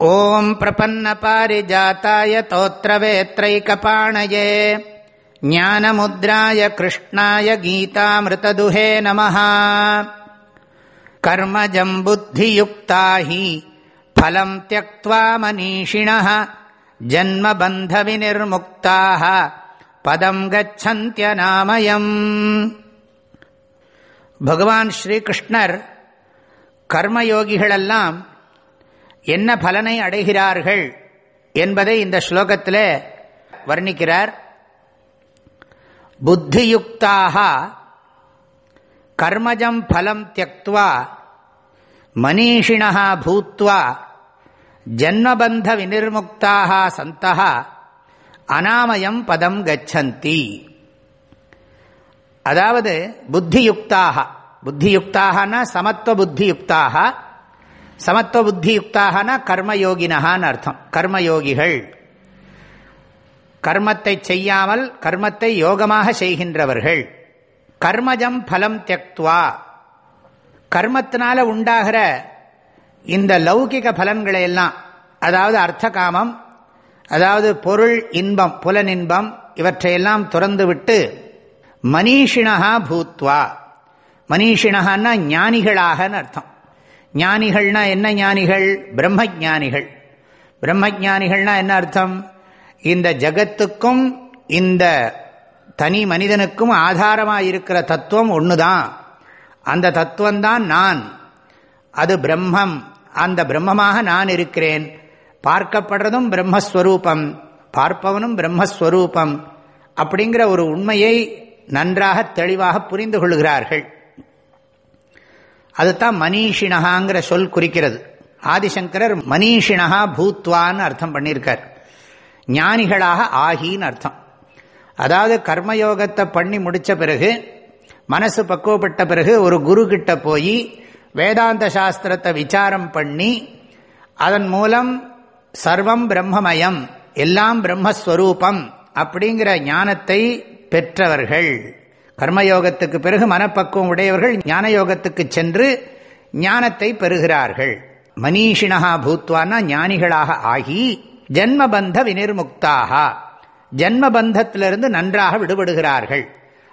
ॐ प्रपन्नपारिजाताय तोत्रवेत्रैकपाणये ज्ञानमुद्राय कृष्णाय गीतामृतदुहे नमः कर्मजम् बुद्धियुक्ता हि फलम् त्यक्त्वा मनीषिणः जन्मबन्धविनिर्मुक्ताः பதம் கச்சந்தியநாமயம் பகவான் ஸ்ரீகிருஷ்ணர் கர்மயோகிகளெல்லாம் என்ன பலனை அடைகிறார்கள் என்பதை இந்த ஸ்லோகத்தில் வர்ணிக்கிறார். புத்தியுக்தாக கர்மஜம் பலம் தியக்துவா மனிஷிணா பூத்வா ஜன்மபந்த வினிர்முக்தாக சந்தா அனாமயம் பதம் கச்சந்தி அதாவது புத்தியுக்தாக புத்தியுக்தாகனா சமத்துவ புத்தியுக்தாக சமத்துவ புத்தியுக்தாகனா கர்மயோகினகான்னு அர்த்தம். கர்மயோகிகள். கர்மத்தை செய்யாமல் கர்மத்தை யோகமாக செய்கின்றவர்கள். கர்மஜம் பலம் தியக்துவா. கர்மத்தினால உண்டாகிற இந்த லௌகிக பலன்களை எல்லாம் அதாவது அர்த்த காமம் அதாவது பொருள் இன்பம் புலனின்பம் இவற்றையெல்லாம் துறந்துவிட்டு மனிஷினகா பூத்வா. மனிஷினகான்னா ஞானிகளாகன்னு அர்த்தம். ஞானிகள்னா என்ன ஞானிகள்? பிரம்ம ஞானிகள் பிரம்ம ஜானிகள்னா என்ன அர்த்தம்? இந்த ஜகத்துக்கும் இந்த தனி மனிதனுக்கும் ஆதாரமாக இருக்கிற தத்துவம் ஒன்று தான் அந்த தத்துவம்தான் நான். அது பிரம்மம். அந்த பிரம்மமாக நான் இருக்கிறேன். பார்க்கப்படுறதும் பிரம்மஸ்வரூபம். பார்ப்பவனும் பிரம்மஸ்வரூபம். அப்படிங்கிற ஒரு உண்மையை நன்றாக தெளிவாக புரிந்து கொள்கிறார்கள். அதுதான் மனிஷினகாங்கிற சொல் குறிக்கிறது. ஆதிசங்கரர் மனிஷினகா பூத்வான்னு அர்த்தம் பண்ணியிருக்கார். ஞானிகளாக ஆகின்னு அர்த்தம். அதாவது கர்மயோகத்தை பண்ணி முடித்த பிறகு மனசு பக்குவப்பட்ட பிறகு ஒரு குரு கிட்ட போய் வேதாந்த சாஸ்திரத்தை விசாரம் பண்ணி அதன் மூலம் சர்வம் பிரம்மமயம் எல்லாம் பிரம்மஸ்வரூபம் அப்படிங்கிற ஞானத்தை பெற்றவர்கள். கர்மயோகத்துக்கு பிறகு மனப்பக்குவம் உடையவர்கள் ஞான யோகத்துக்கு சென்று ஞானத்தை பெறுகிறார்கள். மனிஷினஹா பூத்வானா ஞானிகளாக ஆகி ஜென்மபந்த வினிர்முக்தாக ஜென்மபந்தத்திலிருந்து நன்றாக விடுபடுகிறார்கள்.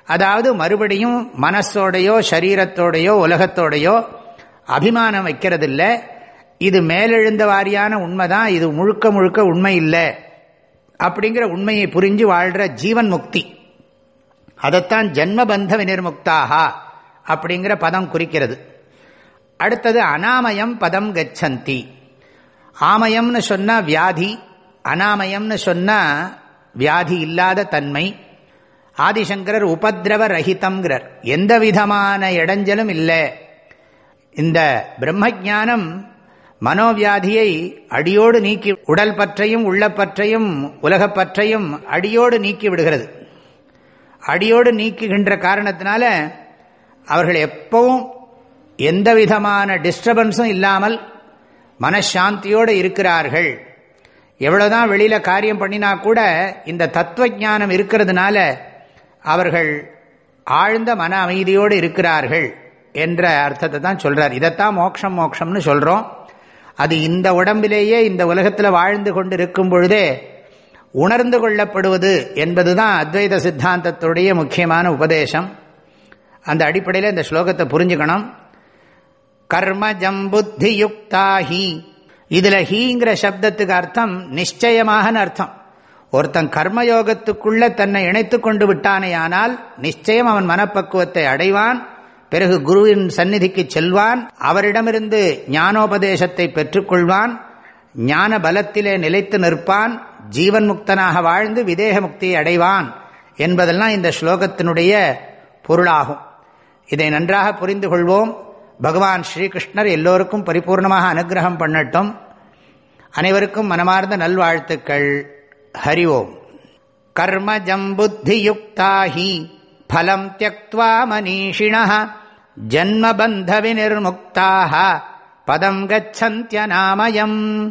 அதாவது மறுபடியும் மனசோடையோ சரீரத்தோடையோ உலகத்தோடையோ அபிமானம் வைக்கிறதில்ல. இது மேலெழுந்த வாரியான உண்மைதான். இது முழுக்க முழுக்க உண்மை இல்லை. அப்படிங்கிற உண்மையை புரிஞ்சு வாழ்கிற ஜீவன் முக்தி. அதைத்தான் ஜன்மபந்த வினிர்முக்தாகா அப்படிங்கிற பதம் குறிக்கிறது. அடுத்தது அனாமயம் பதம் கச்சந்தி. ஆமயம்னு சொன்னால் வியாதி அனாமயம்னு சொன்னால் வியாதி இல்லாத தன்மை. ஆதிசங்கரர் உபதிரவ ரஹிதம்ங்கிறார். எந்த விதமான இடைஞ்சலும் இல்லை. இந்த பிரம்மஜானம் மனோவியாதியை அடியோடு நீக்கி உடல் பற்றையும் உள்ளப்பற்றையும் உலகப்பற்றையும் அடியோடு நீக்கி விடுகிறது. அடியோடு நீக்குகின்ற காரணத்தினால அவர்கள் எப்பவும் எந்த விதமான டிஸ்டர்பன்ஸும் இல்லாமல் மனசாந்தியோடு இருக்கிறார்கள். எவ்வளோதான் வெளியில் காரியம் பண்ணினா கூட இந்த தத்துவ ஞானம் இருக்கிறதுனால அவர்கள் ஆழ்ந்த மன அமைதியோடு இருக்கிறார்கள் என்ற அர்த்தத்தை தான் சொல்கிறார் இதைத்தான் மோக்ஷம் மோக்ஷம்னு சொல்கிறோம் அது இந்த உடம்பிலேயே இந்த உலகத்தில் வாழ்ந்து கொண்டு இருக்கும் பொழுதே உணர்ந்து கொள்ளப்படுவது என்பதுதான் அத்வைத சித்தாந்தத்துடைய முக்கியமான உபதேசம். அந்த அடிப்படையில் இந்த ஸ்லோகத்தை புரிஞ்சுக்கணும். கர்மஜம் புத்தி யுக்தாஹி இதில் ஹீங்கிற சப்தத்துக்கு அர்த்தம் நிச்சயமாகனு அர்த்தம். ஒருத்தன் கர்மயோகத்துக்குள்ள தன்னை இணைத்து கொண்டு விட்டானேயானால் நிச்சயம் அவன் மனப்பக்குவத்தை அடைவான். பிறகு குருவின் சந்நிதிக்கு செல்வான். அவரிடமிருந்து ஞானோபதேசத்தை பெற்றுக்கொள்வான் ஞான பலத்திலே நிலைத்து நிற்பான் ஜீவன் முக்தனாக வாழ்ந்து விதேக முக்தியை அடைவான் என்பதெல்லாம் இந்த ஸ்லோகத்தினுடைய பொருளாகும். இதை நன்றாக புரிந்து கொள்வோம். பகவான் ஸ்ரீகிருஷ்ணர் எல்லோருக்கும் பரிபூர்ணமாக அனுகிரகம் பண்ணட்டும். அனைவருக்கும் மனமார்ந்த நல்வாழ்த்துக்கள். ஹரி ஓம். கர்மஜம் புத்தியுக்தாஹி பலம் தியக்வா மனிஷிண ஜன்மபந்தவி நிர்முக்தாக பதம் கச்சந்தியநாமயம்